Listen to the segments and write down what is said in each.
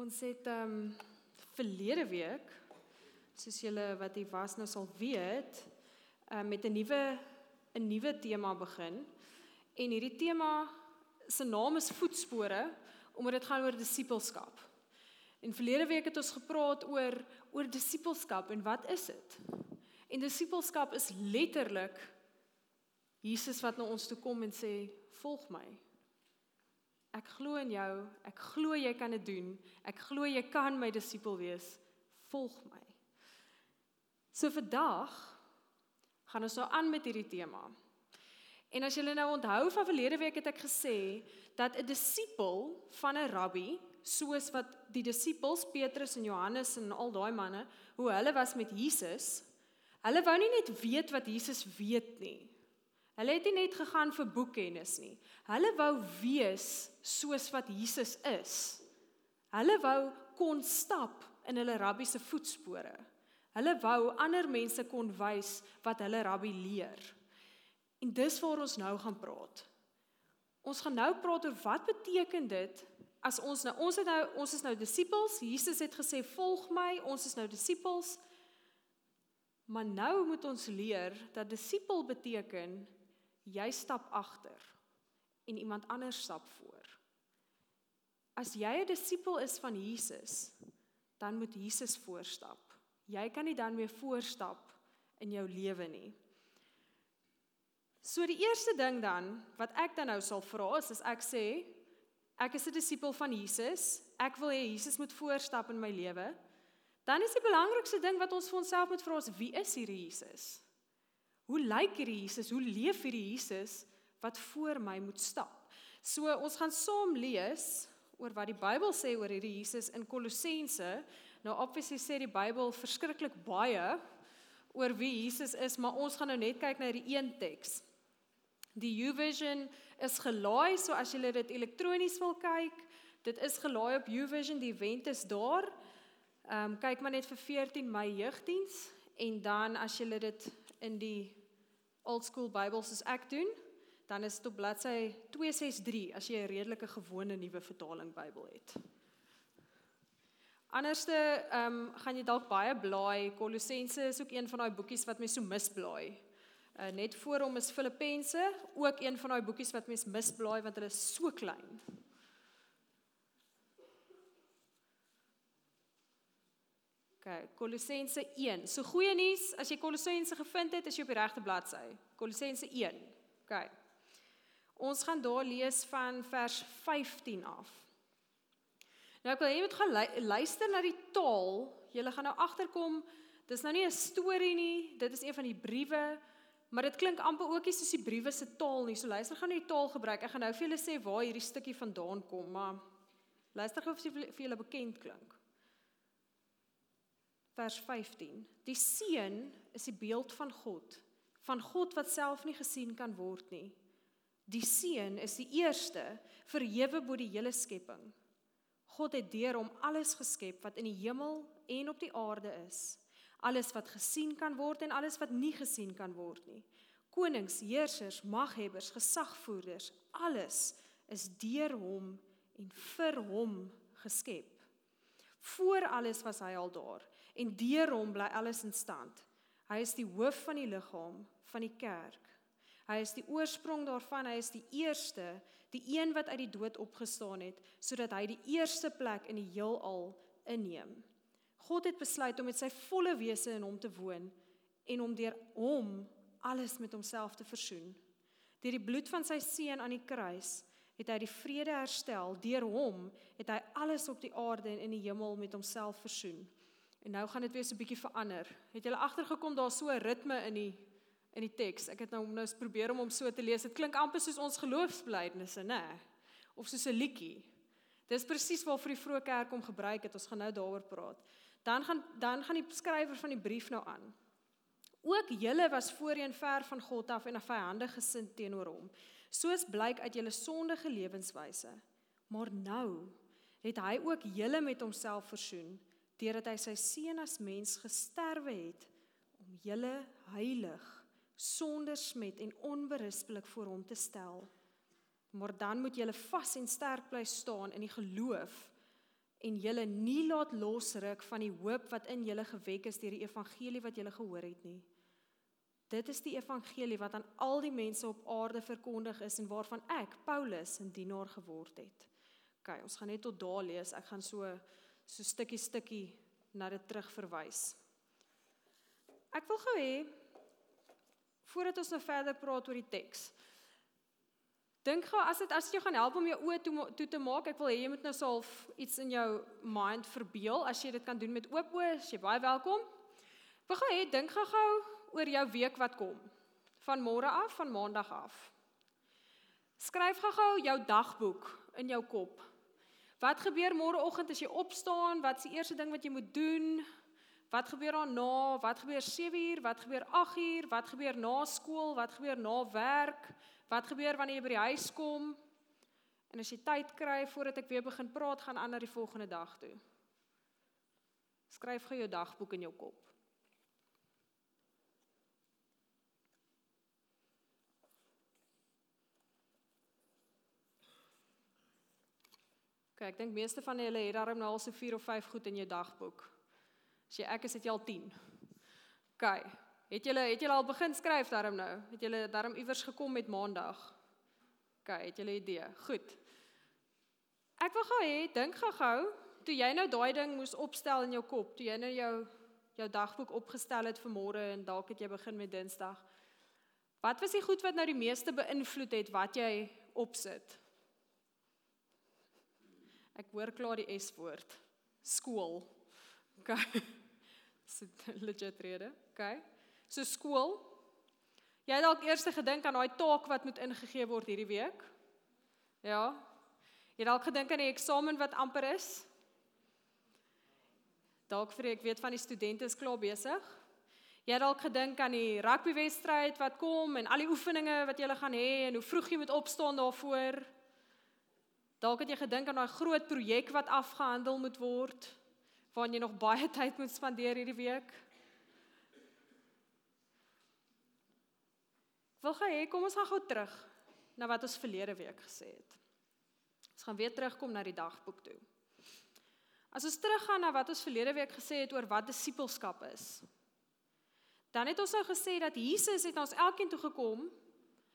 Ons het ehm um, verlede week soos julle wat hier was nou sal weet, ehm um, met 'n nuwe 'n nuwe tema begin. En hierdie tema se naam is voetspore omdat dit gaan oor disippelskap. En verlede week het ons gepraat oor oor disippelskap en wat is dit? En disippelskap is letterlik Jesus wat na ons toe kom en sê volg my. Ek glo in jou. Ek glo jy kan dit doen. Ek glo jy kan my disipel wees. Volg my. So vandag gaan ons nou aan met hierdie tema. En as julle nou onthou van verlede week het ek gesê dat 'n disipel van 'n rabbi, soos wat die disippels Petrus en Johannes en al daai manne, hoe hulle was met Jesus, hulle wou nie net weet wat Jesus weet nie. Hulle het nie net gegaan vir boekkennis nie. Hulle wou wees soos wat Jesus is. Hulle wou kon stap in hulle rabbi se voetspore. Hulle wou ander mense kon wys wat hulle rabbi leer. En dis waar ons nou gaan praat. Ons gaan nou praat oor wat beteken dit as ons nou ons het nou ons is nou disippels. Jesus het gesê volg my, ons is nou disippels. Maar nou moet ons leer dat disipel beteken jy stap agter en iemand anders stap voor. As jy 'n disipel is van Jesus, dan moet Jesus voorstap. Jy kan nie dan meer voorstap in jou lewe nie. So die eerste ding dan wat ek dan nou sal vra is as ek sê ek is 'n disipel van Jesus, ek wil hê Jesus moet voorstap in my lewe, dan is die belangrikste ding wat ons vir onsself moet vra is wie is hierdie Jesus? Hoe lyk hierdie Jesus? Hoe leef hierdie Jesus wat voor my moet stap? So ons gaan saam lees oor wat die Bybel sê oor hierdie Jesus in Kolossense. Nou obviously sê die Bybel verskriklik baie oor wie Jesus is, maar ons gaan nou net kyk na hierdie een teks. Die YouVersion is gelaai, so as jy dit elektronies wil kyk, dit is gelaai op YouVersion, die event is daar. Ehm um, kyk maar net vir 14 Mei jeugdiens en dan as jy dit in die old school Bybels soos ek doen, dan is dit op bladsy 263 as jy 'n redelike gewone nuwe vertaling Bybel het. Anderste, ehm um, gaan jy dalk baie blaai. Kolossense is ook een van daai boekies wat mens so misblaai. Uh, net voor hom is Filippense, ook een van daai boekies wat mens misblaai want hulle is so klein. Okay, Kolossense 1. So goeie nuus, as jy Kolossense gevind het, is jy op die regte bladsy. Kolossense 1. Okay. Ons gaan daar lees van vers 15 af. Nou ek wil hê jy moet gaan luister na die taal. Jy gaan nou agterkom, dis nou nie 'n storie nie, dit is een van die briewe, maar dit klink amper ookie soos die briewe se taal nie. So luister gaan jy die taal gebruik. Ek gaan nou vir julle sê waar hierdie stukkie vandaan kom, maar luister gou of dit vir julle bekend klink vers 15. Die seun is die beeld van God, van God wat self nie gesien kan word nie. Die seun is die eerste verhewe bo die hele skepping. God het deur hom alles geskep wat in die hemel en op die aarde is. Alles wat gesien kan word en alles wat nie gesien kan word nie. Konings, heersers, maghebbers, gesagvoerders, alles is deur hom en vir hom geskep. Voor alles was hy al daar en deur hom bly alles in stand. Hy is die hoof van die liggaam van die kerk. Hy is die oorsprong daarvan, hy is die eerste, die een wat uit die dood opgestaan het sodat hy die eerste plek in die heelal inneem. God het besluit om met sy volle wese in hom te woon en om deur hom alles met homself te versoen. Deur die bloed van sy seun aan die kruis het hy die vrede herstel. Deur hom het hy alles op die aarde en in die hemel met homself versoen. En nou gaan dit weer so 'n bietjie verander. Het julle agtergekom daar's so 'n ritme in die in die teks. Ek het nou nou probeer om hom so te lees. Dit klink amper soos ons geloofsbelijdenisse, nê? Of soos 'n liedjie. Dis presies waarvoor die vroeë kerk hom gebruik het. Ons gaan nou daaroor praat. Dan gaan dan gaan die skrywer van die brief nou aan. Ook julle was voorheen ver van God af en 'n vyandige gesind teenoor hom, soos blyk uit julle sondige lewenswyse. Maar nou het hy ook julle met homself versoen deurdat hy sy seun as mens gesterwe het om julle heilig sonder smet en onberispelik voor hom te stel. Maar dan moet julle vas en sterk bly staan in die geloof en julle nie laat losruk van die hoop wat in julle gewek is deur die evangelie wat julle gehoor het nie. Dit is die evangelie wat aan al die mense op aarde verkondig is en waarvan ek Paulus 'n dienaar geword het. OK, ons gaan net tot daar lees. Ek gaan so so stukkie stukkie na dit terug verwys. Ek wil gou hê voordat ons nou verder praat oor die teks. Dink gou as dit as jy gaan help om jou oë toe toe te maak, ek wil hê jy moet nou self iets in jou mind verbeel. As jy dit kan doen met oop oë, as jy baie welkom. Ek wil gou hê dink gou-gou oor jou week wat kom. Van môre af, van maandag af. Skryf gou-gou jou dagboek in jou kop. Wat gebeur môreoggend as jy opstaan? Wat is die eerste ding wat jy moet doen? Wat gebeur daarna? Wat gebeur 7uur? Wat gebeur 8uur? Wat gebeur na skool? Wat gebeur na werk? Wat gebeur wanneer jy by die huis kom? En as jy tyd kry voordat ek weer begin praat, gaan aan na die volgende dag toe. Skryf gou jou dagboek in jou kop. Kyk, ek dink meeste van julle het daarom nou al so 4 of 5 goed in jou dagboek. As jy ek is, jy al 10. Kyk, Het julle het julle al begin skryf daarom nou? Het julle daarom iewers gekom met maandag? OK, het julle idee? Goed. Ek wil gou hê, dink gou-gou, toe jy nou daai ding moes opstel in jou kop, toe jy nou jou jou dagboek opgestel het vir môre en dalk het jy begin met Dinsdag. Wat was die goed wat nou die meeste beïnvloed het wat jy opsit? Ek hoor klaar die S-woord. Skool. OK. Sit legit rede. OK. So skool. Jy het dalk eers gedink aan daai taak wat moet ingegee word hierdie week. Ja. Jy dalk gedink aan die eksamen wat amper is. Dalk vir ek weet van die studente is klaar besig. Jy het dalk gedink aan die rugbywedstryd wat kom en al die oefeninge wat jy gaan hê en hoe vroeg jy moet opstaan daarvoor. Dalk het jy gedink aan daai groot projek wat afgehandel moet word waaraan jy nog baie tyd moet spandeer hierdie week. Wil gaan hê kom ons gaan gou terug na wat ons verlede week gesê het. Ons gaan weer terugkom na die dagboek toe. As ons teruggaan na wat ons verlede week gesê het oor wat disippelskap is. Dan het ons nou gesê dat Jesus het ons elkeen toe gekom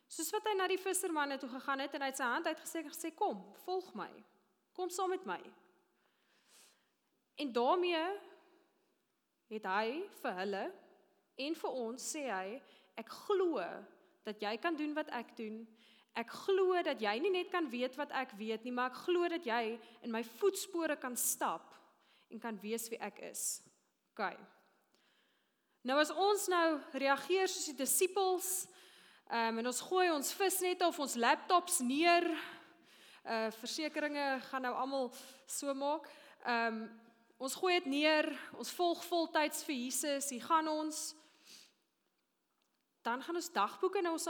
soos wat hy na die vissermanne toe gegaan het en hy het sy hand uitgesê en gesê kom, volg my. Kom saam met my. En daarmee het hy vir hulle en vir ons sê hy ek glo dat jy kan doen wat ek doen. Ek glo dat jy nie net kan weet wat ek weet nie, maar ek glo dat jy in my voetspore kan stap en kan wees wie ek is. OK. Nou as ons nou reageer soos die disippels, ehm um, en ons gooi ons visnette of ons laptops neer, uh versekerings gaan nou almal so maak. Ehm um, ons gooi dit neer, ons volg voltyds vir Jesus, hier gaan ons. Dan gaan ons dagboeke nou ons